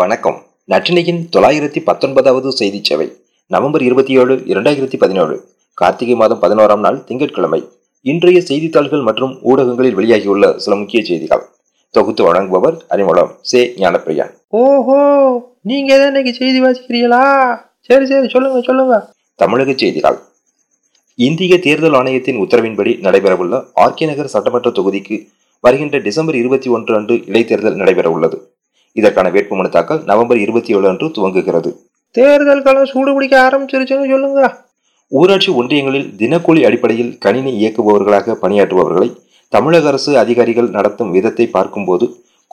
வணக்கம். நற்றினையின் தொள்ளாயிரத்தி பத்தொன்பதாவது செய்தி சேவை நவம்பர் இருபத்தி ஏழு இரண்டாயிரத்தி பதினேழு கார்த்திகை மாதம் பதினோராம் நாள் திங்கட்கிழமை. இன்றைய செய்தித்தாள்கள் மற்றும் ஊடகங்களில் வெளியாகியுள்ள சில முக்கிய செய்திகள். தொகுத்து வழங்குபவர் அறிமுகம் சே. ஞானப்பிரியான் ஓஹோ நீங்க இன்னைக்கு செய்தி வாசிக்கிறீங்களா சரி சரி சொல்லுங்க சொல்லுங்க. தமிழக செய்திகள். இந்திய தேர்தல் ஆணையத்தின் உத்தரவின்படி நடைபெறவுள்ள ஆர்கே நகர் சட்டமன்ற தொகுதிக்கு வருகின்ற டிசம்பர் இருபத்தி ஒன்று அன்று இடைத்தேர்தல் நடைபெற உள்ளது இதற்கான வேட்புமனு தாக்கல் நவம்பர் இருபத்தி ஏழு அன்று துவங்குகிறது. தேர்தல் காலம் சூடு பிடிக்க ஆரம்பிச்சிருச்சுன்னு சொல்லுங்க. ஊராட்சி ஒன்றியங்களில் தினக்கூலி அடிப்படையில் கணினி இயக்குபவர்களாக பணியாற்றுபவர்களை தமிழக அரசு அதிகாரிகள் நடத்தும் விதத்தை பார்க்கும்போது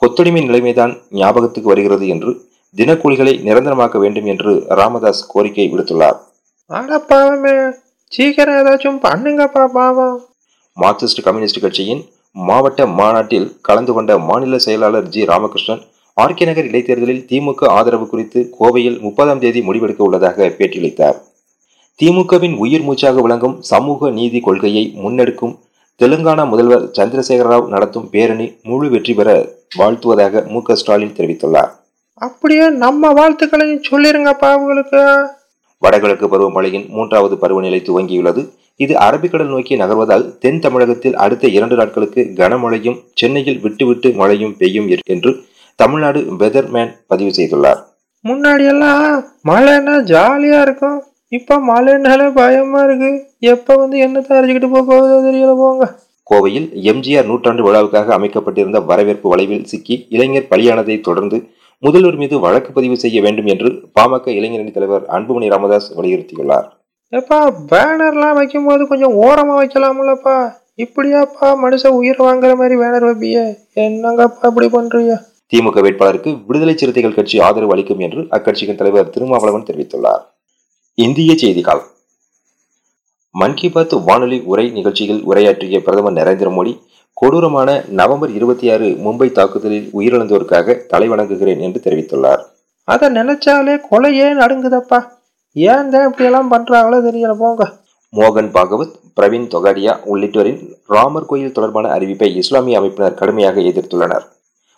கொத்தடிமை நிலைமைதான் ஞாபகத்துக்கு வருகிறது என்று தினக்கூலிகளை நிரந்தரமாக்க வேண்டும் என்று ராமதாஸ் கோரிக்கை விடுத்துள்ளார். பாவமே சீக்கிரம் ஏதாச்சும் பண்ணுங்கப்பா பாவம். மார்க்சிஸ்ட் கம்யூனிஸ்ட் கட்சியின் மாவட்ட மாநாட்டில் கலந்து கொண்ட மாநில செயலாளர் ஜி ராமகிருஷ்ணன் ஆர்கே நகர் இடைத்தேர்தலில் திமுக ஆதரவு குறித்து கோவையில் முப்பதாம் தேதி முடிவெடுக்க உள்ளதாக பேட்டியளித்தார். திமுகவின் உயிர் மூச்சாக விளங்கும் சமூக நீதி கொள்கையை முன்னெடுக்கும் தெலுங்கானா முதல்வர் சந்திரசேகர ராவ் நடத்தும் பேரணி முழு வெற்றி பெற வாழ்த்துவதாக மு ஸ்டாலின் தெரிவித்துள்ளார். அப்படியே? நம்ம வாழ்த்துக்களையும் சொல்லிருங்கப்பா அவங்களுக்கு வடகிழக்கு பருவமழையின் மூன்றாவது பருவநிலை துவங்கியுள்ளது. இது அரபிக்கடல் நோக்கி நகர்வதால் தென் தமிழகத்தில் அடுத்த இரண்டு நாட்களுக்கு கனமழையும் சென்னையில் விட்டுவிட்டு மழையும் பெய்யும் என்று தமிழ்நாடு வெதர்மேன் பதிவு செய்துள்ளார். முன்னாடி எல்லாம் மழைன்னா ஜாலியா இருக்கும். இப்ப மழைனாலே பயமா இருக்கு. எப்ப வந்து என்னத்தை அரைச்சிக்கிட்டு போக போகுதோ தெரியல போங்க. கோவையில் எம்ஜிஆர் நூற்றாண்டு விழாவுக்காக அமைக்கப்பட்டிருந்த வரவேற்பு வளைவில் சிக்கி இளைஞர் பலியானதை தொடர்ந்து முதல்வர் மீது வழக்கு பதிவு செய்ய வேண்டும் என்று பாமக இளைஞரணி தலைவர் அன்புமணி ராமதாஸ் வலியுறுத்தியுள்ளார். எப்பா பேனர்லாம் வைக்கும் போது கொஞ்சம் ஓரமா வைக்கலாம்லப்பா இப்படியாப்பா மனுஷன் உயிர் வாங்குற மாதிரி பேனர் வைப்பிய. என்னங்கப்பா இப்படி பண்றீங்க? திமுக வேட்பாளருக்கு விடுதலை சிறுத்தைகள் கட்சி ஆதரவு அளிக்கும் என்று அக்கட்சியின் தலைவர் திருமாவளவன் தெரிவித்துள்ளார். இந்திய செய்திகள். மன் கி பாத் வானொலி உரை நிகழ்ச்சியில் உரையாற்றிய பிரதமர் நரேந்திர மோடி கொடூரமான நவம்பர் இருபத்தி ஆறு மும்பை தாக்குதலில் உயிரிழந்தோருக்காக தலைவணங்குகிறேன் என்று தெரிவித்துள்ளார். அதை நினைச்சாலே கொலையே நடுங்குதப்பா? ஏன் தான் இப்படி எல்லாம் பண்றாங்களோ தெரியல போங்க. மோகன் பாகவத் பிரவீன் தொகாடியா உள்ளிட்டோரின் ராமர் கோயில் தொடர்பான அறிவிப்பை இஸ்லாமிய அமைப்பினர் கடுமையாக எதிர்த்துள்ளனர்.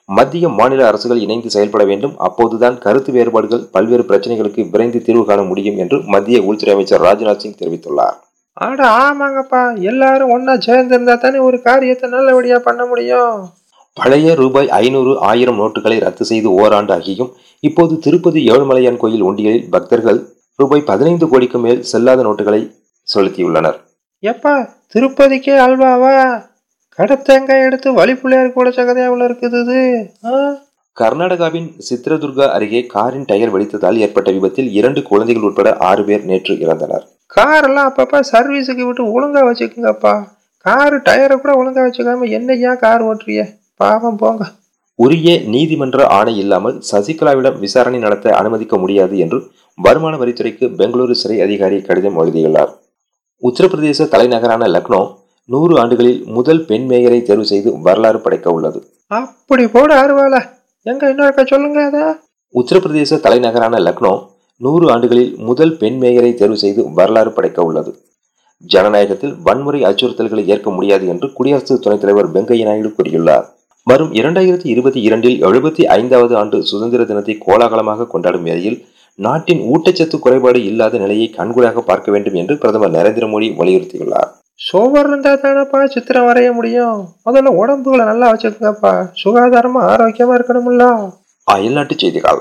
மத்திய மாநில அரசுகள் இணைந்து செயல்பட வேண்டும். அப்போதுதான் கருத்து வேறுபாடுகள் பல்வேறு பிரச்சனைகளுக்கு விரைந்து தீர்வு காண முடியும் என்று மத்திய உள்துறை அமைச்சர் ராஜ்நாத் சிங் தெரிவித்துள்ளார். ஆட ஆமாங்கப்பா. எல்லாரும் ஒன்னா சேர்ந்து இருந்தா தானே ஒரு காரியத்தை நல்லபடியா பண்ண முடியும். பழைய ரூபாய் ஐநூறு ஆயிரம் நோட்டுகளை ரத்து செய்து ஓராண்டு ஆகியும் இப்போது திருப்பதி ஏழுமலையான் கோயில் ஒண்டிகளில் பக்தர்கள் ரூபாய் பதினைந்து கோடிக்கு மேல் செல்லாத நோட்டுகளை செலுத்தியுள்ளனர். எப்பா திருப்பதிக்கே அல்வாவா? கடத்தேங்காய் எடுத்து வழி பிள்ளையார் கூட சகதையாவில் இருக்குது இது கர்நாடகாவின் சித்ரதுர்கா அருகே காரின் டயர் வெடித்ததால் ஏற்பட்ட விபத்தில் இரண்டு குழந்தைகள் உட்பட ஆறு பேர் நேற்று இறந்தனர். கார் எல்லாம் அப்பப்ப சர்வீஸுக்கு விட்டு ஒழுங்கா வச்சுக்கோங்கப்பா. காரு டயரை கூட ஒழுங்கா வச்சுக்காம என்னையா கார் ஓட்டுறிய? பாவம் போங்க. உரிய நீதிமன்ற ஆணை இல்லாமல் சசிகலாவிடம் விசாரணை நடத்த அனுமதிக்க முடியாது என்று வருமான வரித்துறைக்கு பெங்களூரு சிறை அதிகாரி கடிதம் எழுதியுள்ளார். உத்தரப்பிரதேச தலைநகரான லக்னோ நூறு ஆண்டுகளில் முதல் பெண் மேயரை தேர்வு செய்து வரலாறு படைக்க உள்ளது. அப்படி போட அருவாள. எங்க இன்னொருக்கா சொல்லுங்க அத. உத்தரப்பிரதேச தலைநகரான லக்னோ நூறு ஆண்டுகளில் முதல் பெண் மேயரை தேர்வு செய்து வரலாறு படைக்க உள்ளது. ஜனநாயகத்தில் வன்முறை அச்சுறுத்தல்களை ஏற்க முடியாது என்று குடியரசு துணைத் தலைவர் வெங்கையா நாயுடு கூறியுள்ளார். வரும் இரண்டாயிரத்தி இருபத்தி இரண்டில் எழுபத்தி ஐந்தாவது ஆண்டு சுதந்திர தினத்தை கோலாகலமாக கொண்டாடும் வேளையில் நாட்டின் ஊட்டச்சத்து குறைபாடு இல்லாத நிலையை கண்கூடாக பார்க்க வேண்டும் என்று பிரதமர் நரேந்திர மோடி வலியுறுத்தியுள்ளார். சோவர் இருந்தா தானப்பா சித்திரம் வரைய முடியும். முதல்ல உடம்புகளை நல்லா வச்சுக்கோங்கப்பா. சுகாதாரமா ஆரோக்கியமா இருக்கணும்ல. அயல்நாட்டு செய்திகள்.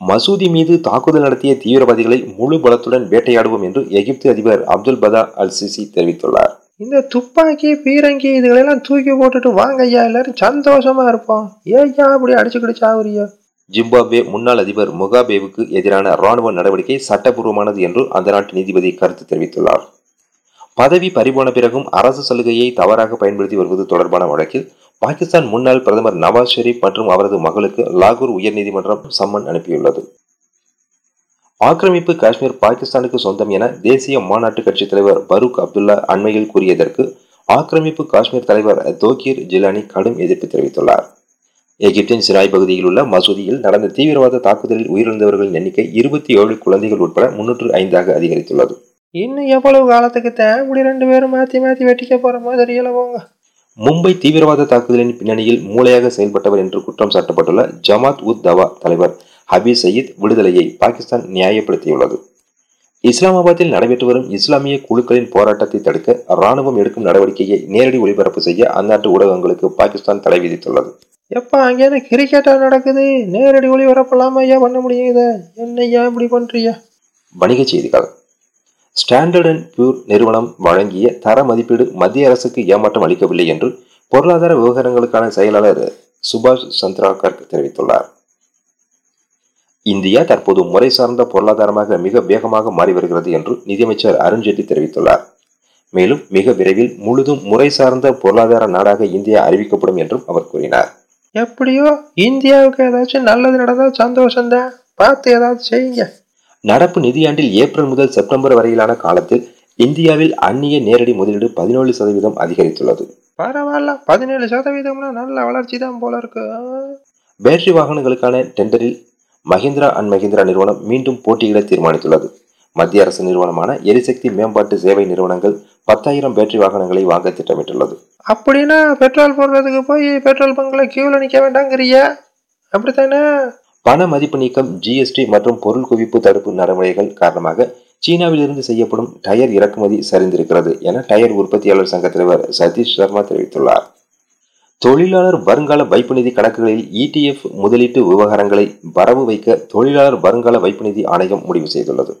மசூதி மீது தாக்குதல் நடத்திய தீவிரவாதிகளை முழு பலத்துடன் வேட்டையாடுவோம் என்று எகிப்து அதிபர் அப்துல் பதா அல் சிசி தெரிவித்துள்ளார். இந்த துப்பாக்கி பீரங்கி இதுகளெல்லாம் தூக்கி போட்டுட்டு வாங்க ஐயா எல்லாரும் சந்தோஷமா இருப்போம். ஏய்யா அப்படி அடிச்சுக்கிட்டு சாவுறியா ஜிம்பாப்வே முன்னாள் அதிபர் முகாபேவுக்கு எதிரான ராணுவ நடவடிக்கை சட்டப்பூர்வமானது என்று அந்த நாட்டு நீதிபதி கருத்து தெரிவித்துள்ளார். பதவி பறிபோன பிறகும் அரசு சலுகையை தவறாக பயன்படுத்தி வருவது தொடர்பான வழக்கில் பாகிஸ்தான் முன்னாள் பிரதமர் நவாஸ் ஷெரீப் மற்றும் அவரது மகளுக்கு லாகூர் உயர்நீதிமன்றம் சம்மன் அனுப்பியுள்ளது. ஆக்கிரமிப்பு காஷ்மீர் பாகிஸ்தானுக்கு சொந்தம் என தேசிய மாநாட்டு கட்சித் தலைவர் பரூக் அப்துல்லா அண்மையில் கூறியதற்கு ஆக்கிரமிப்பு காஷ்மீர் தலைவர் தோக்கீர் ஜிலானி கடும் எதிர்ப்பு தெரிவித்துள்ளார். எகிப்தின் சிராய் பகுதியில் உள்ள மசூதியில் நடந்த தீவிரவாத தாக்குதலில் உயிரிழந்தவர்களின் எண்ணிக்கை இருபத்தி ஏழு குழந்தைகள் உட்பட முன்னூற்று ஐந்தாக அதிகரித்துள்ளது. இன்னும் எவ்வளவு காலத்துக்கு இப்படி ரெண்டு பேரும் மாத்தி மாத்தி வெட்டிக்க போற மாதிரி தெரியல போங்க. மும்பை தீவிரவாத தாக்குதலின் பின்னணியில் மூளையாக செயல்பட்டவர் என்று குற்றம் சாட்டப்பட்டுள்ள ஜமாத் உத் தவா தலைவர் ஹபீஸ் சயீத் விடுதலையை பாகிஸ்தான் நியாயப்படுத்தியுள்ளது. இஸ்லாமாபாத்தில் நடைபெற்று வரும் இஸ்லாமிய குழுக்களின் போராட்டத்தை தடுக்க ராணுவம் எடுக்கும் நடவடிக்கையை நேரடி ஒளிபரப்பு செய்ய அந்நாட்டு ஊடகங்களுக்கு பாகிஸ்தான் தடை விதித்துள்ளது. எப்பா அங்கேயான கிரிக்கெட்டா நடக்குது? நேரடி ஒளிபரப்பலாமா ஐயா பண்ண முடியும் இதை என்னய்யா இப்படி பண்றியா வணிகச் செய்திகள். ஸ்டாண்டர்ட் அண்ட் பியூர் நிறுவனம் வழங்கிய தர மதிப்பீடு மத்திய அரசுக்கு ஏமாற்றம் அளிக்கவில்லை என்று பொருளாதார விவகாரங்களுக்கான செயலாளர் சுபாஷ் சந்திரா கர்க் தெரிவித்துள்ளார். இந்தியா தற்போது முறை சார்ந்த பொருளாதாரமாக மிக வேகமாக மாறி வருகிறது என்று நிதியமைச்சர் அருண்ஜேட்லி தெரிவித்துள்ளார். மேலும் மிக விரைவில் முழுதும் முறை சார்ந்த பொருளாதார நாடாக இந்தியா அறிவிக்கப்படும் என்றும் அவர் கூறினார். எப்படியோ இந்தியாவுக்கு ஏதாச்சும் நல்லது நடந்தா சந்தோஷம்தான். பார்த்து ஏதாவது செய்யுங்க. நடப்பு நிதியாண்டில் ஏப்ரல் முதல் செப்டம்பர் வரையிலான காலத்தில் இந்தியாவில் அந்நிய நேரடி முதலீடு பதினேழு சதவீதம் அதிகரித்துள்ளது. பரவாயில்ல. பதினேழு சதவீதம்னா நல்ல வளர்ச்சி தான் போல இருக்கு. பேட்டரி வாகனங்களுக்கான டெண்டரில் மஹிந்திரா அண்ட் மஹிந்திரா நிறுவனம் மீண்டும் போட்டியிட தீர்மானித்துள்ளது. மத்திய அரசு நிறுவனமான எரிசக்தி மேம்பாட்டு சேவை நிறுவனங்கள் பத்தாயிரம் பேட்டரி வாகனங்களை வாங்க திட்டமிட்டுள்ளது. அப்படின்னா பெட்ரோல் போடுறதுக்கு போய் பெட்ரோல் பங்க்ல கியூல நிக்க வேண்டாங்கிறியா. அப்படித்தானே? பண மதிப்பு நீக்கம் ஜிஎஸ்டி மற்றும் பொருள் குவிப்பு தடுப்பு நடைமுறைகள் காரணமாக சீனாவிலிருந்து செய்யப்படும் டயர் இறக்குமதி சரிந்திருக்கிறது என டயர் உற்பத்தியாளர் சங்க தலைவர் சதீஷ் சர்மா தெரிவித்துள்ளார். தொழிலாளர் வருங்கால வைப்பு நிதி கணக்குகளில் இடிஎஃப் முதலீட்டு விவகாரங்களை வரவு வைக்க தொழிலாளர் வருங்கால வைப்பு நிதி ஆணையம் முடிவு செய்துள்ளது.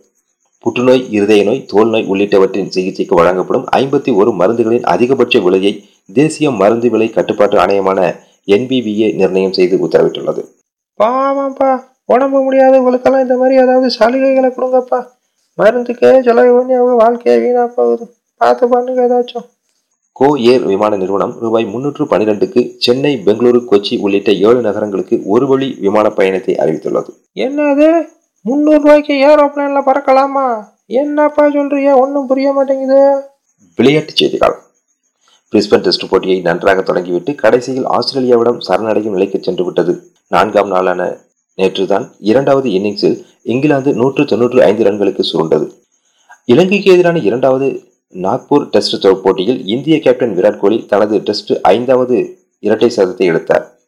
புற்றுநோய் இருதய நோய் தோல் நோய் உள்ளிட்டவற்றின் சிகிச்சைக்கு வழங்கப்படும் ஐம்பத்தி ஒரு மருந்துகளின் அதிகபட்ச விலையை தேசிய மருந்து விலை கட்டுப்பாட்டு ஆணையமான என்பிவிஏ நிர்ணயம் செய்து உத்தரவிட்டுள்ளது. பாவம்ப்பா உடம்பு முடியாதவங்களுக்கெல்லாம் இந்த மாதிரி ஏதாவது சலுகைகளை கொடுங்கப்பா. மருந்துக்கே செலவு பண்ணி அவங்க வாழ்க்கையே வீணா போகுது. பார்த்து பண்ணுங்க ஏதாச்சும். கோ ஏர் விமான நிறுவனம் ரூபாய் முன்னூற்று பனிரெண்டுக்கு சென்னை பெங்களூரு கொச்சி உள்ளிட்ட ஏழு நகரங்களுக்கு ஒரு வழி விமான பயணத்தை அறிவித்துள்ளது. என்னது? முந்நூறு ரூபாய்க்கு ஏரோப்ளேன்ல பறக்கலாமா? என்னப்பா சொல்றீங்க? ஒன்றும் புரிய மாட்டேங்குது. விளையாட்டுச் செய்திகள். பிரிஸ்பன் டெஸ்ட் போட்டியை நன்றாக தொடங்கிவிட்டு கடைசியில் ஆஸ்திரேலியாவிடம் சரணடையும் நிலைக்கு சென்று விட்டது நான்காம் நாளான நேற்றுதான் இரண்டாவது இன்னிங்ஸில் இங்கிலாந்து நூற்று தொன்னூற்று ஐந்து ரன்களுக்கு சுருண்டது. இலங்கைக்கு எதிரான இரண்டாவது நாக்பூர் டெஸ்ட் போட்டியில் இந்திய கேப்டன் விராட் கோலி தனது டெஸ்ட் ஐந்தாவது இரட்டை சதத்தை எடுத்தார்.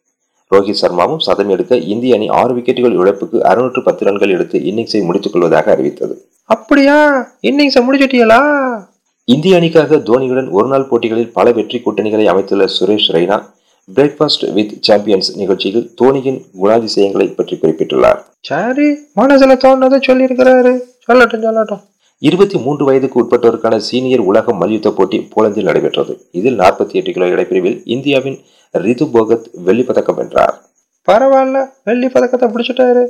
ரோஹித் சர்மாவும் சதம் எடுக்க இந்திய அணி ஆறு விக்கெட்டுகள் இழப்புக்கு அறுநூற்று பத்து ரன்கள் எடுத்து இன்னிங்ஸை முடித்துக் கொள்வதாக அறிவித்தது. அப்படியா? இன்னிங்ஸை முடிச்சிட்டீங்களா இந்திய அணிக்காக தோனியுடன் ஒருநாள் போட்டிகளில் பல வெற்றி கூட்டணிகளை அமைத்துள்ள Suresh Raina breakfast with champions நிகழ்ச்சியில் தோனியின் குணாதிசயங்களை பற்றி குறிப்பிட்டுள்ளார். சரி மனசுல தோணுனதை சொல்லியிருக்கிறாரு. சொல்லட்டும் சொல்லட்டும். இருபத்தி மூன்று வயதுக்கு உட்பட்டோருக்கான சீனியர் உலக மல்யுத்த போட்டி போலந்தில் நடைபெற்றது. இதில் நாற்பத்தி எட்டு கிலோ இடைப்பிரிவில் இந்தியாவின் ரிது போகத் வெள்ளிப் பதக்கம் வென்றார். பரவாயில்ல வெள்ளி பதக்கத்தை பிடிச்சிட்டாரு.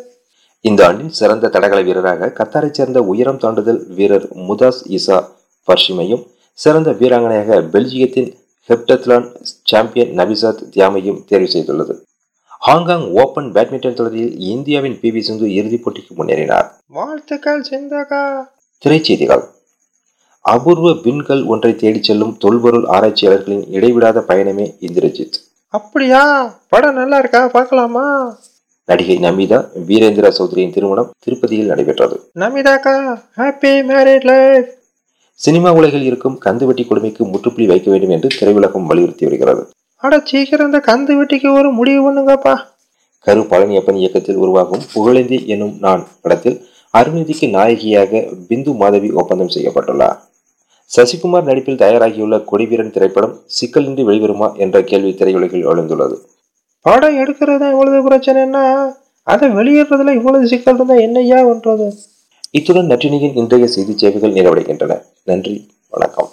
இந்த ஆண்டின் சிறந்த தடகள வீரராக கத்தாரைச் சேர்ந்த உயரம் தாண்டுதல் வீரர் முதாஸ் இசா பர்ஷிமையும் சிறந்த வீராங்கனையாக பெல்ஜியத்தின் ஹெப்டத்லான் சாம்பியன் நபிசாத் தியாமையும் தேர்வு செய்துள்ளது. ஹாங்காங் ஓபன் பேட்மிண்டன் தொடரில் இந்தியாவின் பி வி சிந்து இறுதிப் போட்டிக்கு முன்னேறினார். வாழ்த்துக்கள் சிந்தாக்கா திரைச்செய்திகள். அபூர்வ விண்கல் ஒன்றை தேடிச் செல்லும் தொல்பொருள் ஆராய்ச்சியாளர்களின் இடைவிடாத பயணமே இந்திரஜித். அப்படியா? படம் நல்லா இருக்கா? பார்க்கலாமா? நடிகை நமிதா வீரேந்திர சௌத்ரியின் திருமணம் திருப்பதியில் நடைபெற்றது. நமிதாக்கா ஹாப்பி மேரிட் லைஃப்! சினிமா உலகில் இருக்கும் கந்துவட்டி கொடுமைக்கு முற்றுப்புள்ளி வைக்க வேண்டும் என்று திரையுலகம் வலியுறுத்தி வருகிறது. அட சீக்கிரம் இந்த கந்து வெட்டிக்கு ஒரு முடிவு பண்ணுங்கப்பா. கரு பழனியப்பன் இயக்கத்தில் உருவாகும் புகழேந்தி எனும் நான் படத்தில் அருள்நிதிக்கு நாயகியாக பிந்து மாதவி ஒப்பந்தம் செய்யப்பட்டுள்ளார். சசிகுமார் நடிப்பில் தயாராகியுள்ள கொடிவீரன் திரைப்படம் சிக்கலின்றி வெளிவருமா என்ற கேள்வி திரையுலகில் எழுந்துள்ளது. படம் எடுக்கிறது இவ்வளவு பிரச்சனைன்னா அதை வெளியிடுறதுல இவ்வளவு சிக்கல் இருந்தா என்னையா பண்றது? இத்துடன் நற்றினியின் இன்றைய செய்திச் சேவைகள் நிறைவடைகின்றன. நன்றி. வணக்கம்.